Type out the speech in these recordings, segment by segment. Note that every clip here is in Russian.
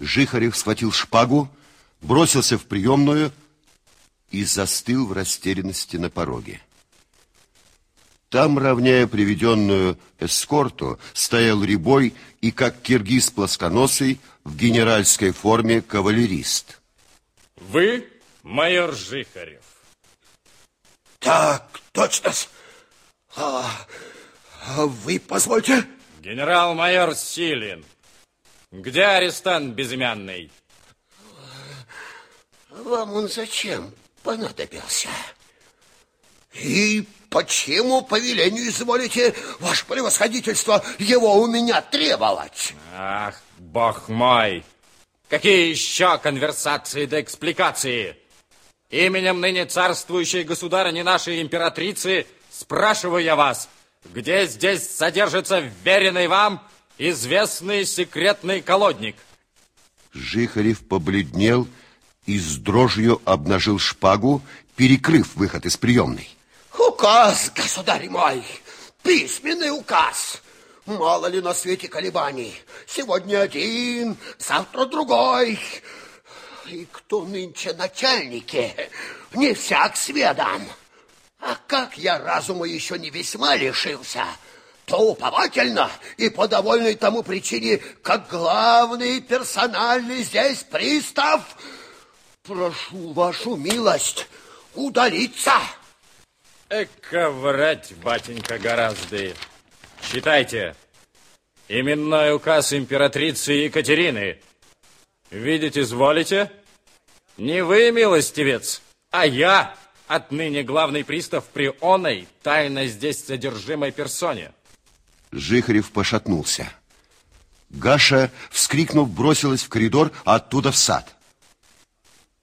Жихарев схватил шпагу, бросился в приемную и застыл в растерянности на пороге. Там, равняя приведенную эскорту, стоял рябой и, как киргиз плосконосый, в генеральской форме кавалерист. Вы майор Жихарев? Так, точно. А, а вы позвольте? Генерал-майор Силин. Где арестант безымянный? Вам он зачем понадобился? И почему по велению изволите, ваше превосходительство, его у меня требовать? Ах, бог мой! Какие еще конверсации да экспликации? Именем ныне царствующей государыни нашей императрицы спрашиваю я вас, где здесь содержится веренный вам известный секретный колодник? Жихарев побледнел и с дрожью обнажил шпагу, перекрыв выход из приемной. Указ, государь мой, письменный указ. Мало ли на свете колебаний. Сегодня один, завтра другой. И кто нынче начальники, не всяк сведом. А как я разума еще не весьма лишился, то уповательно и по довольной тому причине, как главный персональный здесь пристав, прошу вашу милость удалиться. Эка врать, батенька, гораздо. Читайте. Именной указ императрицы Екатерины. Видеть изволите? Не вы, милостивец, а я, отныне главный пристав при оной, тайно здесь содержимой персоне. Жихарев пошатнулся. Гаша, вскрикнув, бросилась в коридор, а оттуда в сад.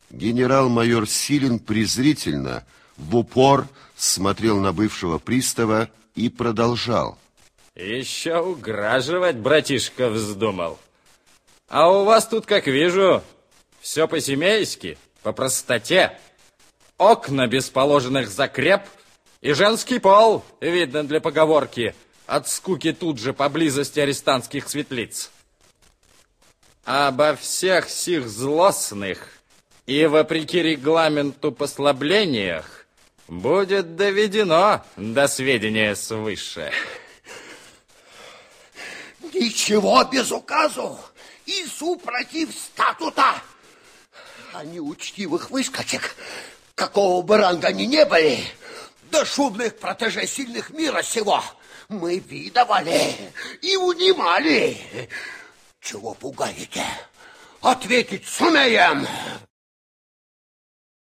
Генерал-майор Силин презрительно, в упор, смотрел на бывшего пристава и продолжал. Еще уграживать, братишка, вздумал. А у вас тут, как вижу, все по-семейски, по простоте. Окна без положенных закреп и женский пол, видно для поговорки, от скуки тут же поблизости арестантских светлиц. Обо всех сих злостных и, вопреки регламенту, послаблениях будет доведено до сведения свыше. Ничего без указу и супротив статута. А неучтивых выскочек, какого бы ранга они не были, до шумных протеже сильных мира сего, мы видовали и унимали. Чего пугаете? Ответить сумеем.